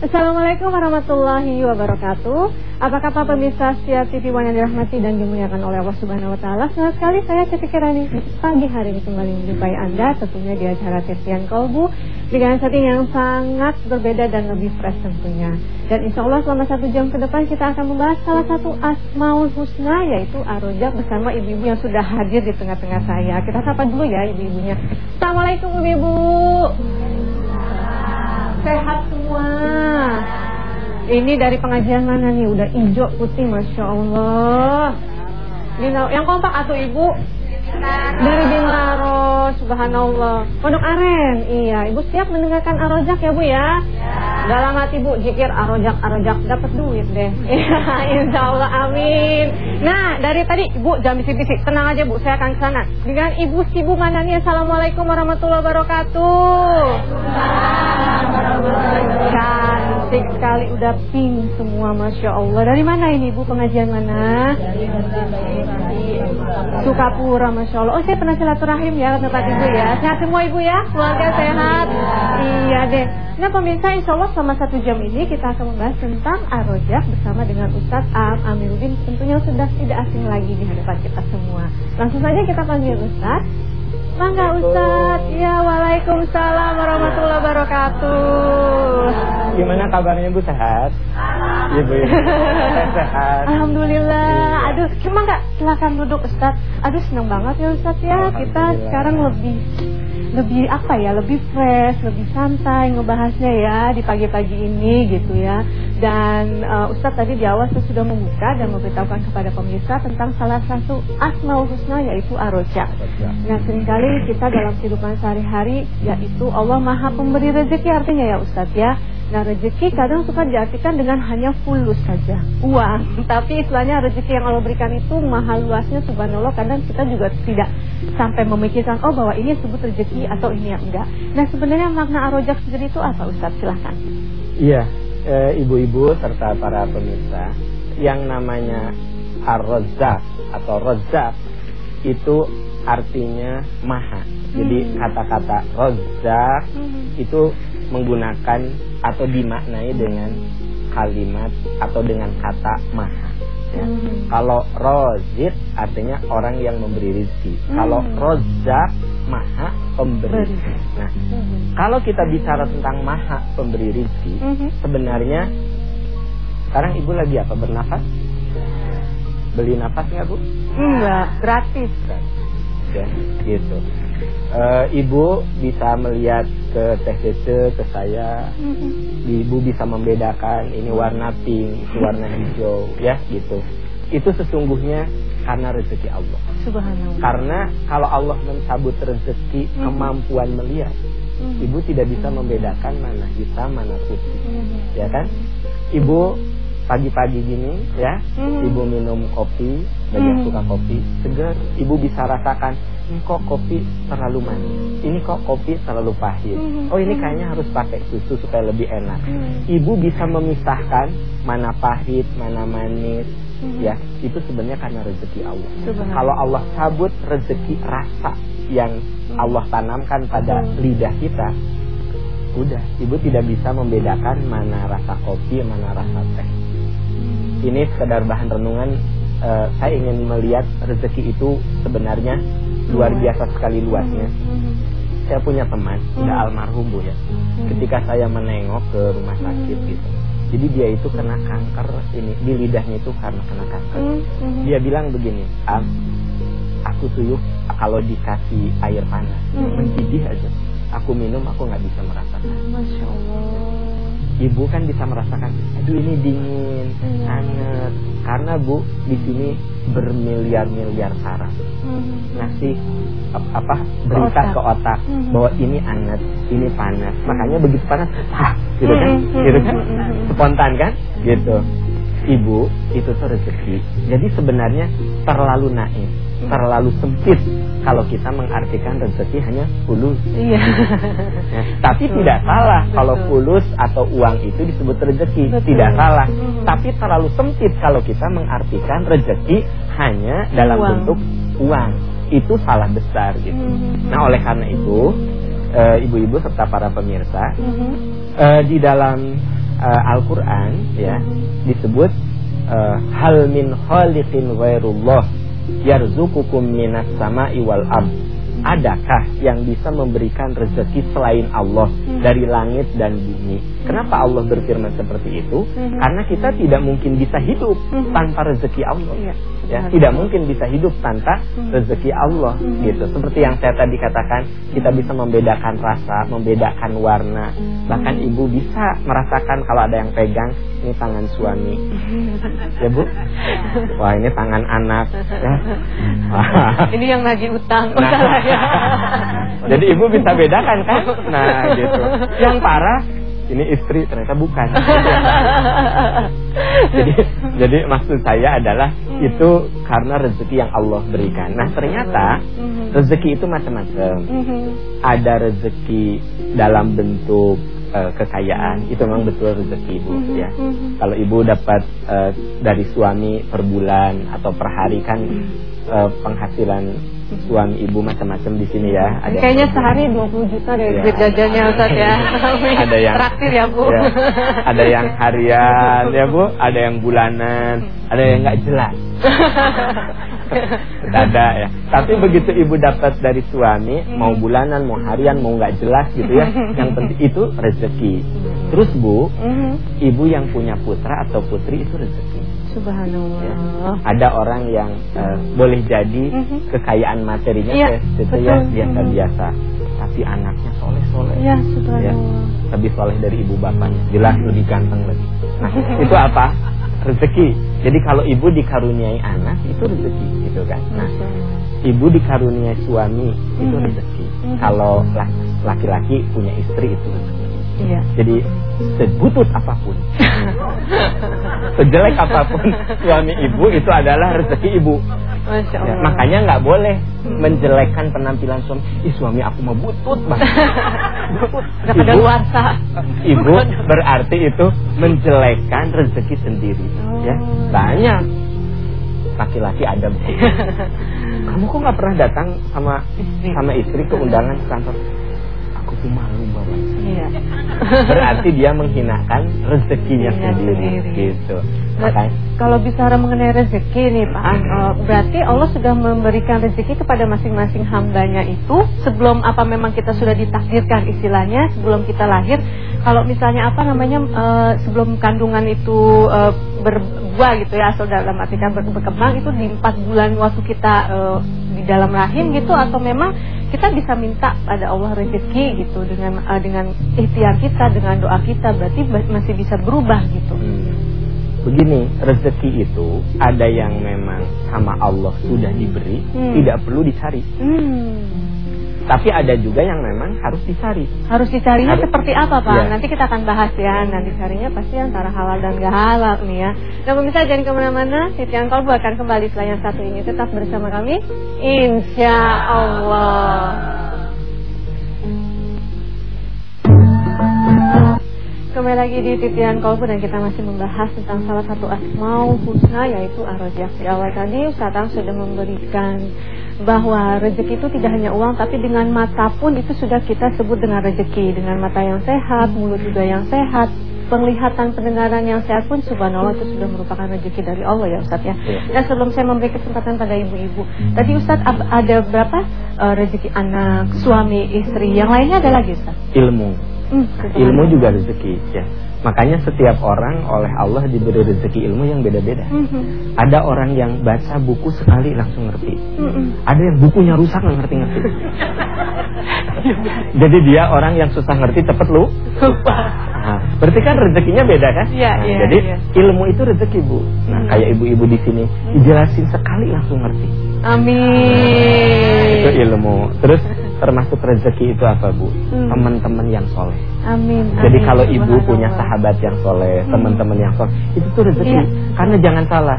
Assalamualaikum warahmatullahi wabarakatuh. Apa kabar pemirsa Siar TV One yang dirahmati dan dimuliakan oleh Allah Subhanahu Wa Taala? Senang sekali saya Siti Kirani pagi hari ini kembali menjumpai Anda tentunya di acara Tirtian Kolbu dengan setting yang sangat berbeda dan lebih fresh tentunya. Dan insya Allah selama satu jam ke depan kita akan membahas salah satu asmaul husna yaitu Arojak bersama ibu-ibu yang sudah hadir di tengah-tengah saya. Kita sapa dulu ya ibu-ibunya. Assalamualaikum ibu-ibu. Sehat semua. Ini dari pengajian mana nih? Udah hijau putih, masya Allah. Yang kompak atau ibu? Dari Bintaro, subhanallah. Pondok Aren, iya. Ibu siap mendengarkan arojak ya bu ya? Dalam hati bu, jikir arojak, arojak. Dapat duit deh. Insya Allah, amin. Nah, dari tadi ibu jangan bisik-bisik. Tenang aja bu, saya akan ke sana. Dengan ibu Sibu mana nih? Assalamualaikum warahmatullahi wabarakatuh. Cantik sekali, udah pink semua, Masya Allah. Dari mana ini ibu, pengajian mana? Sukapura, Masya Allah. Oh, saya pernah silaturahim ya tempat ibu ya. Sehat semua ibu ya? Keluarga sehat? Iya deh. Nah pemirsa, insya Allah selama satu jam ini kita akan membahas tentang arojak bersama dengan Ustadz Am Amiruddin. Tentunya sudah tidak asing lagi di hadapan kita semua. Langsung saja kita panggil Ustadz. Mangga Ustadz. Ya, Waalaikumsalam warahmatullahi wabarakatuh. Gimana kabarnya Bu sehat? Iya Bu. sehat. Alhamdulillah. Aduh, cuma nggak silakan duduk Ustadz. Aduh senang banget ya Ustadz ya. Kita sekarang lebih lebih apa ya, lebih fresh, lebih santai ngebahasnya ya di pagi-pagi ini gitu ya. Dan uh, Ustadz tadi di awal saya sudah membuka dan memberitahukan kepada pemirsa tentang salah satu asmaul husna yaitu aroja. Nah sering kali kita dalam kehidupan sehari-hari yaitu Allah maha pemberi rezeki artinya ya Ustadz ya. Nah rezeki kadang suka diartikan dengan hanya fulus saja uang. Tapi istilahnya rezeki yang Allah berikan itu mahal luasnya subhanallah. Kadang kita juga tidak sampai memikirkan oh bahwa ini sebut rezeki atau ini yang enggak. Nah sebenarnya makna arojak sendiri itu apa Ustaz? Silahkan. Iya, ibu-ibu serta para pemirsa yang namanya arrozak atau rozak itu artinya maha. Jadi kata-kata rozak itu menggunakan atau dimaknai dengan kalimat atau dengan kata maha. Ya. Hmm. Kalau rozid artinya orang yang memberi rezeki. Hmm. Kalau rozak maha pemberi. Nah, hmm. kalau kita bicara tentang maha pemberi rezeki, hmm. sebenarnya sekarang ibu lagi apa bernafas? Beli nafas nggak bu? Enggak, gratis. gratis. Ya, gitu. Uh, ibu bisa melihat ke TCC ke saya. Ibu bisa membedakan ini warna pink itu warna hijau ya gitu. Itu sesungguhnya karena rezeki Allah. Subhanallah. Karena kalau Allah mencabut rezeki kemampuan melihat ibu tidak bisa membedakan mana hitam mana putih. Ya kan? Ibu pagi-pagi gini ya mm-hmm. ibu minum kopi bagi yang suka kopi segar ibu bisa rasakan ini kok kopi terlalu manis? Ini kok kopi terlalu pahit? Oh ini kayaknya harus pakai susu supaya lebih enak. Ibu bisa memisahkan mana pahit mana manis ya. Itu sebenarnya karena rezeki Allah. Kalau Allah cabut rezeki rasa yang Allah tanamkan pada lidah kita udah. Ibu tidak bisa membedakan mana rasa kopi mana rasa teh ini sekedar bahan renungan uh, saya ingin melihat rezeki itu sebenarnya luar biasa sekali luasnya. Saya punya teman, udah almarhum bu ya. Ketika saya menengok ke rumah sakit gitu, jadi dia itu kena kanker ini di lidahnya itu karena kena kanker. Dia bilang begini, Am, aku tuyuk kalau dikasih air panas, mendidih aja. Aku minum, aku nggak bisa merasakan. Ibu kan bisa merasakan aduh ini dingin hmm. hangat. Karena bu di sini bermiliar-miliar saraf hmm. ngasih apa berita ke otak, hmm. bahwa ini hangat ini panas. Makanya begitu panas ah gitu kan? Hmm. gitu kan? spontan kan? Gitu. Ibu itu tuh rezeki. Jadi sebenarnya terlalu naif terlalu sempit kalau kita mengartikan rezeki hanya fulus. Iya. Nah, tapi betul, tidak salah betul. kalau fulus atau uang itu disebut rezeki, betul. tidak salah. Hmm. Tapi terlalu sempit kalau kita mengartikan rezeki hanya dalam uang. bentuk uang. Itu salah besar gitu. Hmm. Nah, oleh karena itu, eh, ibu-ibu e, serta para pemirsa, hmm. e, di dalam uh, Al-Qur'an ya disebut uh, hal min khaliqin ghairullah yarzuqukum minas sama'i wal ard adakah yang bisa memberikan rezeki selain Allah hmm. dari langit dan bumi? Kenapa Allah berfirman seperti itu? Hmm. Karena kita tidak mungkin bisa hidup hmm. tanpa rezeki Allah. Ya, ya tidak mungkin bisa hidup tanpa hmm. rezeki Allah hmm. gitu. Seperti yang saya tadi katakan, kita bisa membedakan rasa, membedakan warna. Hmm. Bahkan ibu bisa merasakan kalau ada yang pegang ini tangan suami. Ya, Bu? Wah, ini tangan anak ya. ini yang lagi utang. Nah, Jadi ibu bisa bedakan kan? Nah gitu. Yang parah ini istri ternyata bukan. jadi jadi maksud saya adalah hmm. itu karena rezeki yang Allah berikan. Nah ternyata hmm. rezeki itu macam-macam. Hmm. Ada rezeki dalam bentuk uh, kekayaan itu memang betul rezeki ibu ya. Kalau ibu dapat uh, dari suami per bulan atau per hari kan uh, penghasilan suami ibu macam-macam di sini ya. Ada Kayaknya sehari 20 juta dari ya. duit jajannya Ustaz ya. ada yang traktir ya Bu. Ya. Ada yang harian ya Bu, ada yang bulanan, ada yang nggak jelas. ada ya. Tapi begitu ibu dapat dari suami, mau bulanan, mau harian, mau nggak jelas gitu ya. Yang penting itu rezeki. Terus Bu, mm-hmm. ibu yang punya putra atau putri itu rezeki. Subhanallah. Ya. Ada orang yang uh, boleh jadi mm -hmm. kekayaan materinya ya, itu ya biasa-biasa, tapi anaknya soleh-soleh. Ya, subhanallah. Ya, lebih soleh dari ibu bapaknya, jelas lebih ganteng lagi. Nah, itu apa? Rezeki. Jadi kalau ibu dikaruniai anak itu rezeki, gitu kan. Nah, ibu dikaruniai suami itu rezeki. Kalau laki-laki punya istri itu rezeki. Iya. Jadi sebutut apa pun, sejelek apa pun suami ibu itu adalah rezeki ibu. Ya, makanya nggak boleh menjelekkan penampilan suami. Ih suami aku mau butut banget. butut. Ibu, ibu berarti itu menjelekkan rezeki sendiri. Oh. Ya banyak laki-laki ada begitu. Kamu kok nggak pernah datang sama sama istri ke undangan kantor? Aku tuh malu banget. Iya. Berarti dia menghinakan rezekinya iya, sendiri, gitu. Makanya kalau bicara mengenai rezeki nih Pak, uh, berarti Allah sudah memberikan rezeki kepada masing-masing hambanya itu sebelum apa memang kita sudah ditakdirkan istilahnya sebelum kita lahir. Kalau misalnya apa namanya uh, sebelum kandungan itu uh, berbuah gitu ya atau dalam artikan berkembang itu di empat bulan waktu kita uh, di dalam rahim gitu atau memang kita bisa minta pada Allah rezeki gitu dengan uh, dengan ikhtiar kita dengan doa kita berarti masih bisa berubah gitu. Hmm. Begini, rezeki itu ada yang memang sama Allah sudah diberi, hmm. tidak perlu dicari. Hmm. Tapi ada juga yang memang harus dicari. Harus dicarinya harus, seperti apa Pak? Ya. Nanti kita akan bahas ya. Nanti carinya pasti antara halal dan gak halal nih ya. Nah pemirsa jangan ke mana-mana. Sitian Kolbu akan kembali setelah yang satu ini. Tetap bersama kami. Insya Allah. Kembali lagi di Titian Kolbu dan kita masih membahas tentang salah satu asmaul husna yaitu Ar-Rajak. Di awal tadi Ustaz sudah memberikan bahwa rezeki itu tidak hanya uang tapi dengan mata pun itu sudah kita sebut dengan rezeki dengan mata yang sehat mulut juga yang sehat penglihatan pendengaran yang sehat pun subhanallah itu sudah merupakan rezeki dari Allah ya Ustaz ya. ya. Dan sebelum saya memberi kesempatan pada ibu-ibu, tadi Ustaz ada berapa uh, rezeki anak, suami, istri, yang lainnya ada lagi Ustaz? Ilmu. Hmm, Ilmu juga rezeki ya. Makanya setiap orang oleh Allah diberi rezeki ilmu yang beda-beda. Mm -hmm. Ada orang yang baca buku sekali langsung ngerti. Mm -hmm. Ada yang bukunya rusak nggak ngerti-ngerti. Jadi dia orang yang susah ngerti cepet lu. Nah, berarti kan rezekinya beda kan? Ya, nah, ya, jadi ya. ilmu itu rezeki bu. Nah kayak ibu-ibu di sini dijelasin sekali langsung ngerti. Amin. Nah, itu ilmu. Terus termasuk rezeki itu apa bu? Hmm. Teman-teman yang soleh. Amin. Jadi amin. kalau ibu punya sahabat yang soleh, hmm. teman-teman yang soleh, itu tuh rezeki. Iya. Karena jangan salah,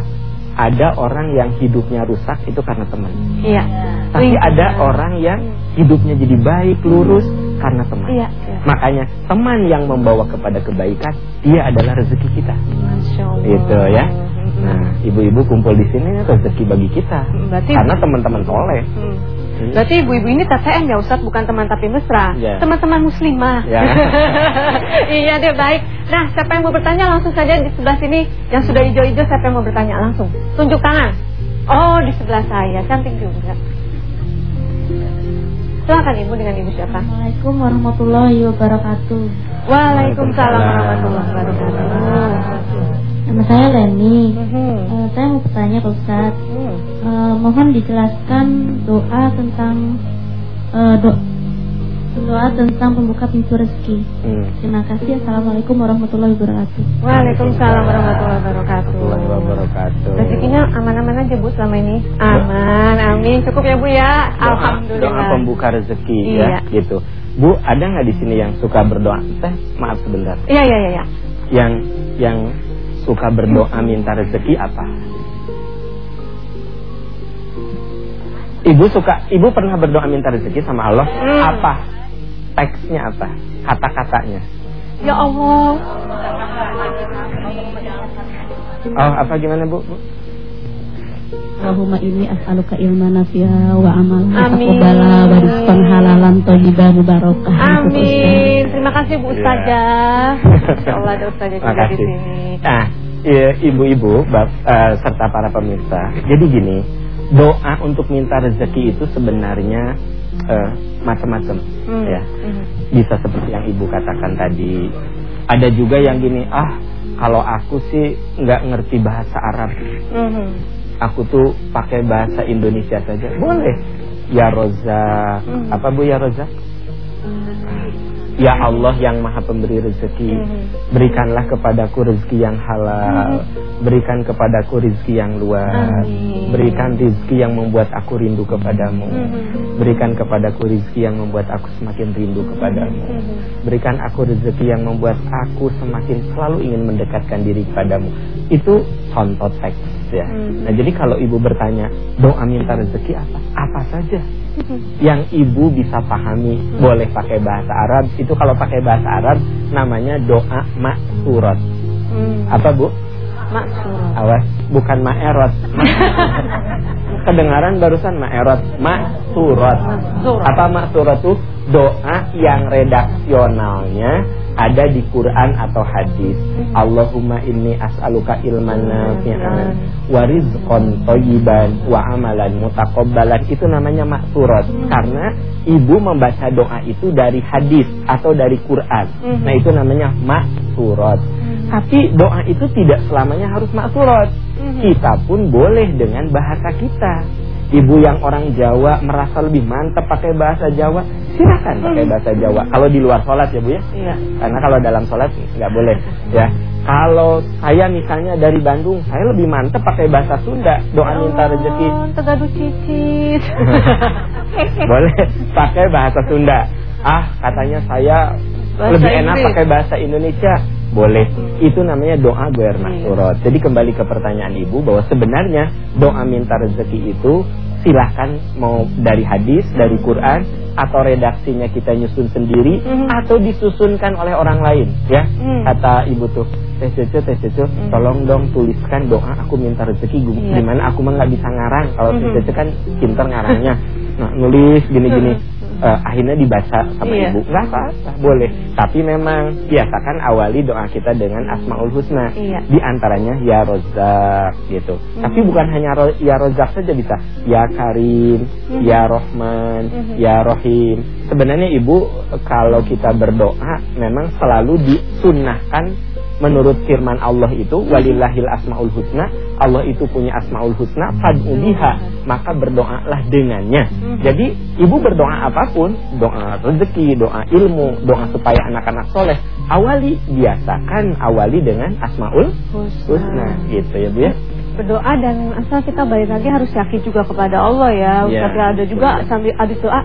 ada orang yang hidupnya rusak itu karena teman. Iya. Tapi iya. ada orang yang hidupnya jadi baik, lurus karena teman. Iya, iya. Makanya teman yang membawa kepada kebaikan, dia adalah rezeki kita. Masya Allah. Itu ya. Nah, ibu-ibu kumpul di sini rezeki bagi kita. Berarti... Karena teman-teman soleh. Hmm. Hmm. Berarti ibu-ibu ini TTM ya Ustaz, bukan teman tapi mesra. Ya. Teman-teman muslimah. Ya. iya deh baik. Nah, siapa yang mau bertanya langsung saja di sebelah sini yang sudah hijau-hijau siapa yang mau bertanya langsung. Tunjuk tangan. Oh, di sebelah saya. Cantik juga. Silakan Ibu dengan Ibu siapa? Assalamualaikum warahmatullahi wabarakatuh. Waalaikumsalam warahmatullahi wabarakatuh. Nama saya Leni. Mhm. Eh, saya mau bertanya ke Ustaz. Hmm. Eh, mohon dijelaskan doa tentang eh, do- doa tentang pembuka pintu rezeki. Hmm. Terima kasih. Assalamualaikum warahmatullahi wabarakatuh. Waalaikumsalam warahmatullahi wabarakatuh. Warahmatullahi wabarakatuh. Rezekinya aman-aman aja Bu selama ini. Aman, amin. Cukup ya Bu ya. Doa, Alhamdulillah. doa pembuka rezeki Iya. ya gitu. Bu, ada nggak di sini yang suka berdoa? Teh, maaf sebentar. Iya iya iya. iya. Yang yang suka berdoa minta rezeki apa? Ibu suka, ibu pernah berdoa minta rezeki sama Allah? Hmm. Apa? Teksnya apa? Kata-katanya? Ya Allah. Oh, apa gimana Bu? Bu? Allahumma inni as'aluka ilman nafi'a wa amalan Amin. taqabbala wa rizqan halalan thayyiban mubarakah. Amin. Terima kasih Bu Ustazah. Insyaallah ada Ustazah juga di sini. Nah, iya, ibu-ibu eh, serta para pemirsa. Jadi gini, doa untuk minta rezeki itu sebenarnya eh, macam-macam Hmm. ya. Mhm. Bisa seperti yang ibu katakan tadi. Ada juga yang gini, ah kalau aku sih nggak ngerti bahasa Arab, Mhm. Aku tuh pakai bahasa Indonesia saja. Boleh. Ya Roza, Hmm. apa Bu ya Roza? Ya Allah yang maha pemberi rezeki Mhm. Berikanlah kepadaku rezeki yang halal Berikan kepadaku rezeki yang luas. Berikan rezeki yang membuat aku rindu kepadamu Mhm. Berikan kepadaku rezeki yang membuat aku semakin rindu kepadamu. Berikan aku rezeki yang membuat aku semakin selalu ingin mendekatkan diri kepadamu Itu contoh teks ya. Mhm. Nah jadi kalau ibu bertanya Doa minta rezeki apa? Apa saja. Yang ibu bisa pahami boleh pakai bahasa Arab. Itu kalau pakai bahasa Arab namanya doa maksurat Hmm. apa bu? Maksurah. awas bukan ma'erot. Kedengaran barusan ma'erot. Maksurat apa maksurat tuh? Doa yang redaksionalnya ada di Quran atau hadis. Allahumma inni as'aluka ilman nafi'an wa rizqan thayyiban wa amalan mutaqabbalan. Itu namanya maksurat. Karena ibu membaca doa itu dari hadis atau dari Quran. Nah itu namanya maksurat. Tapi doa itu tidak selamanya harus maksurat. Kita pun boleh dengan bahasa kita Ibu yang orang Jawa merasa lebih mantap pakai bahasa Jawa, silakan pakai bahasa Jawa. Kalau di luar sholat ya bu ya, Iya. karena kalau dalam sholat nggak boleh ya. Kalau saya misalnya dari Bandung, saya lebih mantap pakai bahasa Sunda, doa minta rezeki. Oh, Tegaduh cicit. Boleh pakai bahasa Sunda. Ah, katanya saya Bahasa lebih enak Inggris. pakai bahasa Indonesia. Boleh. Itu namanya doa goer maksurot. Jadi kembali ke pertanyaan Ibu bahwa sebenarnya doa minta rezeki itu silahkan mau dari hadis, dari Quran atau redaksinya kita nyusun sendiri Mhm. atau disusunkan oleh orang lain ya. Hmm. Kata Ibu tuh, Teh Cece, Teh Cece, tolong dong tuliskan doa aku minta rezeki Iya. gimana aku mah nggak bisa ngarang. Kalau Teh Mhm. Cece kan pinter ngarangnya. Nah, nulis gini-gini. Eh, akhirnya dibaca sama Iya. ibu. Nggak apa-apa boleh. Tapi memang biasakan awali doa kita dengan asmaul husna. Iya. di antaranya ya rozak gitu. Tapi bukan hanya ro- ya rozak saja bisa. Ya karim ya rohman Mhm. ya rohim. Sebenarnya ibu kalau kita berdoa memang selalu disunnahkan menurut firman Allah itu walillahil asmaul husna Allah itu punya asmaul husna fad'u biha maka berdoalah dengannya jadi ibu berdoa apa pun doa rezeki doa ilmu doa supaya anak-anak soleh awali biasakan awali dengan asmaul husna gitu ya Bu ya Berdoa dan asal kita balik lagi harus yakin juga kepada Allah ya. Iya, Ustaz ya, ada juga betul. sambil habis doa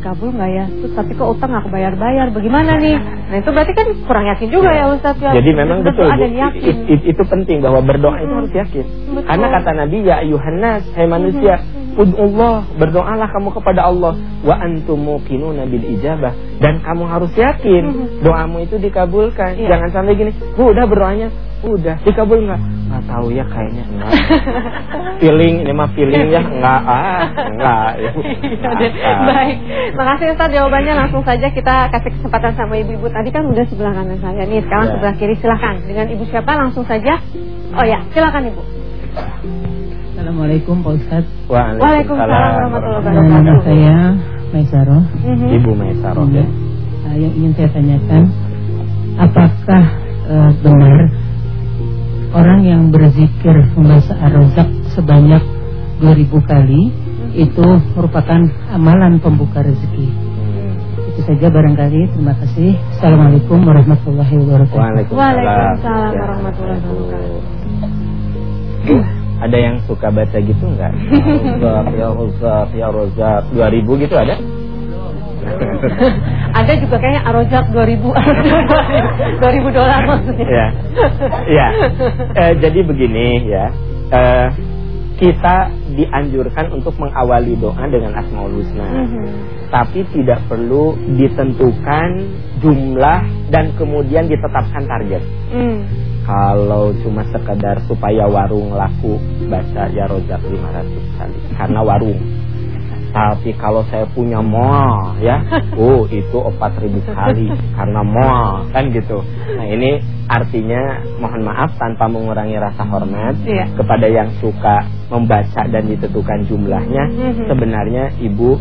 kabul nggak ya? Terus tapi kok utang aku bayar-bayar, bagaimana nih? Nah itu berarti kan kurang yakin juga ya Ustaz ya. Jadi memang betul Bu, dan yakin. i- i- itu penting bahwa berdoa itu harus yakin. Betul. Karena kata Nabi ya ayuhannas, hai manusia, ud'ullah, berdoalah kamu kepada Allah wa antum muqinuna bil ijabah dan kamu harus yakin Mhm. doamu itu dikabulkan. Iya. Jangan sampai gini, "Bu, udah berdoanya, udah dikabul nggak?" Nggak tahu ya kayaknya enggak. feeling ini mah feeling ya enggak ah enggak. Ya. Ya, baik. Makasih Ustaz jawabannya langsung saja kita kasih kesempatan sama ibu-ibu. Tadi kan udah sebelah kanan saya nih, sekarang ya. sebelah kiri silahkan. Dengan ibu siapa langsung saja. Oh ya, silakan ibu. Assalamualaikum Pak Ustaz. Waalaikumsalam warahmatullahi wabarakatuh. Nama saya Maisaro. Mm -hmm. Ibu Maisaro ya. Yang ingin saya tanyakan, apakah uh, benar orang yang berzikir membaca ar-razak sebanyak 2000 kali itu merupakan amalan pembuka rezeki. Hmm. Itu saja barangkali. Terima kasih. Assalamualaikum warahmatullahi wabarakatuh. Waalaikumsalam warahmatullahi wabarakatuh. Ada yang suka baca gitu enggak? ya Rozak, ya Rozak, 2000 gitu ada? Ada juga kayaknya Arojak 2000 2000 dolar maksudnya. Ya. Ya. E, jadi begini ya. E, kita dianjurkan untuk mengawali doa dengan Asmaul Husna. Mm -hmm. Tapi tidak perlu ditentukan jumlah dan kemudian ditetapkan target. Mm. Kalau cuma sekedar supaya warung laku baca ya rojak 500 kali karena warung tapi kalau saya punya mall ya, oh itu empat ribu kali karena mall kan gitu. Nah ini artinya mohon maaf tanpa mengurangi rasa hormat iya. kepada yang suka membaca dan ditentukan jumlahnya. Mhm. Sebenarnya ibu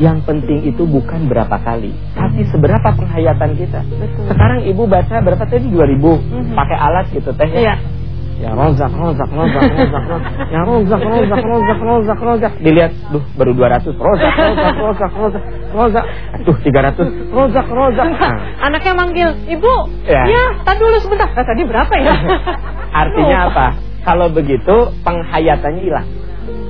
yang penting itu bukan berapa kali, tapi seberapa penghayatan kita. Betul. Sekarang ibu baca berapa tadi 2000 mm -hmm. pakai alat gitu teh ya. Iya Ya rozak, rozak, rozak, rozak, rozak. Ya rozak, rozak, rozak, rozak, rozak. Dilihat, duh baru 200. Rozak, rozak, rozak, rozak, rozak. Tuh 300. Rozak, rozak. Nah. Anaknya manggil, "Ibu." Ya, ya tadi dulu sebentar. Nah, tadi berapa ya? Artinya apa? Kalau begitu penghayatannya hilang.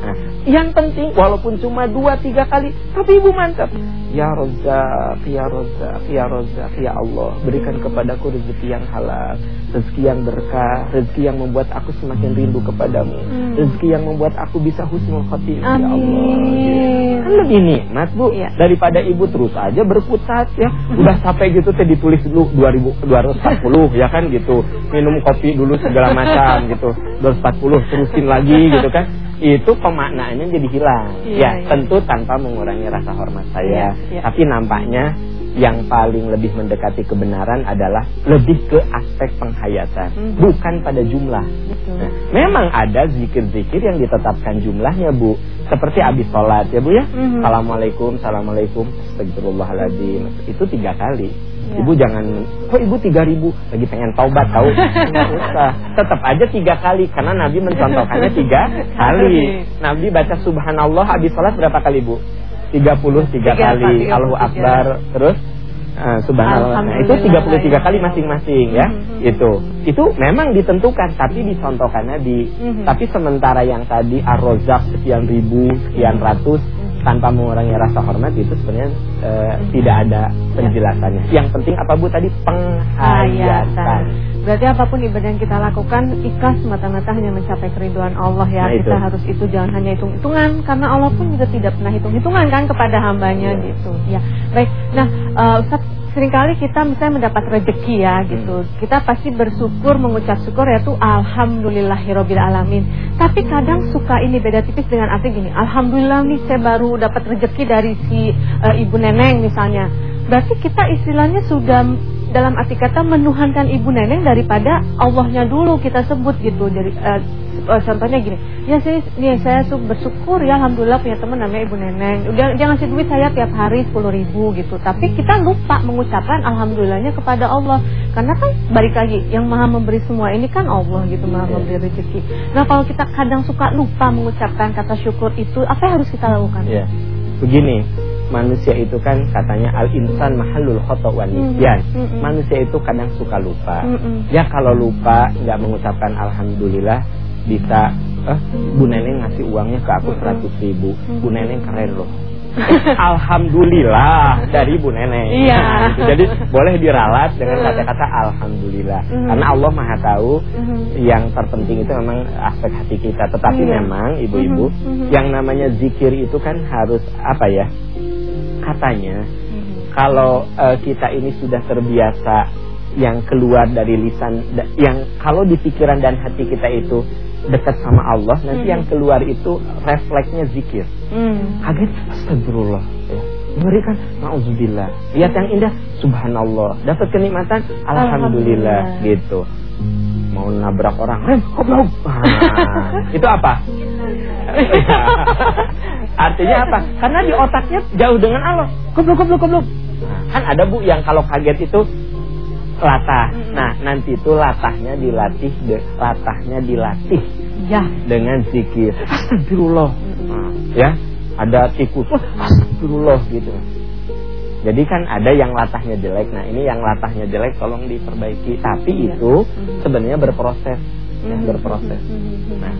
Nah, yang penting walaupun cuma dua tiga kali, tapi ibu mantap. Ya Rozak, Ya Rozak, Ya Rozak, Ya Allah Berikan kepadaku rezeki yang halal Rezeki yang berkah Rezeki yang membuat aku semakin rindu kepadamu hmm. Rezeki yang membuat aku bisa husnul khotimah Ya Allah. Kan lebih nikmat bu. Ya. Daripada ibu terus aja berputar ya. Udah sampai gitu teh ditulis dulu 2000, 240 ya kan gitu. Minum kopi dulu segala macam gitu. 240 terusin lagi gitu kan Itu pemaknaannya jadi hilang Ya, ya, ya. tentu tanpa mengurangi rasa hormat saya ya ya. Tapi nampaknya yang paling lebih mendekati kebenaran adalah lebih ke aspek penghayatan, hmm. bukan pada jumlah. Nah, memang ada zikir-zikir yang ditetapkan jumlahnya, Bu. Seperti habis sholat ya, Bu ya. Hmm. Assalamualaikum, assalamualaikum, astagfirullahaladzim. Itu tiga kali. Ya. Ibu jangan, kok ibu tiga ribu lagi pengen taubat tahu? Nggak usah. Tetap aja tiga kali karena Nabi mencontohkannya tiga kali. Nabi baca Subhanallah habis sholat berapa kali Bu? 33 tiga kali Allahu Akbar terus uh, subhanallah nah, itu 33 kali masing-masing ya mm -hmm. itu itu memang ditentukan tapi dicontohkannya di mm -hmm. tapi sementara yang tadi ar-rozak sekian ribu sekian ratus tanpa mengurangi rasa hormat itu sebenarnya uh, tidak ada penjelasannya. Yang penting apa Bu tadi penghayatan. Berarti apa pun ibadah yang kita lakukan ikhlas semata-mata hanya mencapai keriduan Allah ya. Nah, kita harus itu jangan hanya hitung-hitungan karena Allah pun juga tidak pernah hitung-hitungan kan kepada hambanya ya. gitu. Ya. Baik. Nah, uh, Ustaz sering kali kita misalnya mendapat rezeki ya gitu. Hmm. Kita pasti bersyukur mengucap syukur yaitu alhamdulillahirabbil alamin. Tapi kadang suka ini beda tipis dengan arti gini, alhamdulillah nih saya baru dapat rezeki dari si uh, ibu neneng misalnya. Berarti kita istilahnya sudah dalam arti kata menuhankan ibu neneng daripada Allahnya dulu kita sebut gitu dari uh, uh, contohnya gini. Ya saya nih saya tuh bersyukur ya alhamdulillah punya teman namanya ibu neneng. Dia, dia ngasih duit saya tiap hari sepuluh ribu gitu. Tapi kita lupa mengucapkan alhamdulillahnya kepada Allah. Karena kan balik lagi yang maha memberi semua ini kan Allah gitu maha iya. memberi rezeki. Nah kalau kita kadang suka lupa mengucapkan kata syukur itu apa yang harus kita lakukan? Ya begini manusia itu kan katanya al insan mahalul khotok wan mm -hmm. Manusia itu kadang suka lupa. Mm -hmm. Ya kalau lupa nggak mengucapkan alhamdulillah bisa eh Bu Neneng ngasih uangnya ke aku seratus ribu. Bu Neneng keren loh. Alhamdulillah dari Bu Neneng. Iya. Nah, gitu. Jadi boleh diralat dengan kata-kata Alhamdulillah. Mm -hmm. Karena Allah Maha Tahu mm -hmm. yang terpenting itu memang aspek hati kita. Tetapi yeah. memang ibu-ibu mm -hmm. yang namanya zikir itu kan harus apa ya? katanya hmm. kalau uh, kita ini sudah terbiasa yang keluar dari lisan yang kalau di pikiran dan hati kita itu dekat sama Allah nanti hmm. yang keluar itu refleksnya zikir. Hmm. kaget astagfirullah ya. Memberikan mauzubillah lihat yang indah subhanallah. Dapat kenikmatan alhamdulillah, alhamdulillah. gitu. Mau nabrak orang rem goblok. Nah, itu apa? Artinya apa? Karena di otaknya jauh dengan Allah. Goblok goblok goblok. Nah, kan ada bu yang kalau kaget itu latah. Nah, nanti itu latahnya dilatih, de, latahnya dilatih. Ya. Dengan zikir. Astagfirullah. Nah, ya, ada tikus. Astagfirullah gitu. Jadi kan ada yang latahnya jelek. Nah, ini yang latahnya jelek tolong diperbaiki. Tapi iya. itu sebenarnya berproses. Ya, berproses. Nah,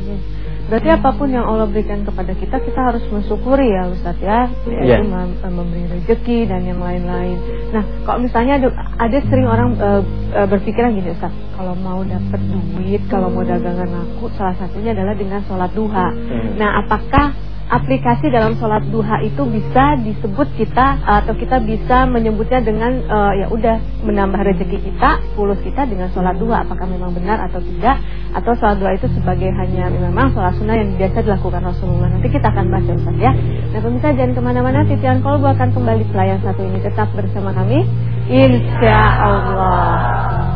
Berarti apa pun yang Allah berikan kepada kita kita harus mensyukuri ya Ustaz ya, yaitu yeah. memberi rezeki dan yang lain-lain. Nah, kalau misalnya ada, ada sering orang uh, uh, berpikiran gini Ustaz, kalau mau dapat duit, kalau mau dagangan laku, salah satunya adalah dengan sholat duha. Hmm. Nah, apakah aplikasi dalam sholat duha itu bisa disebut kita atau kita bisa menyebutnya dengan uh, ya udah menambah rezeki kita, fulus kita dengan sholat duha. Apakah memang benar atau tidak? Atau sholat duha itu sebagai hanya memang sholat sunnah yang biasa dilakukan Rasulullah. Nanti kita akan bahas ya Ustaz ya. Nah pemirsa jangan ke mana-mana. Titian Kolbu akan kembali setelah yang satu ini tetap bersama kami. Insya Allah.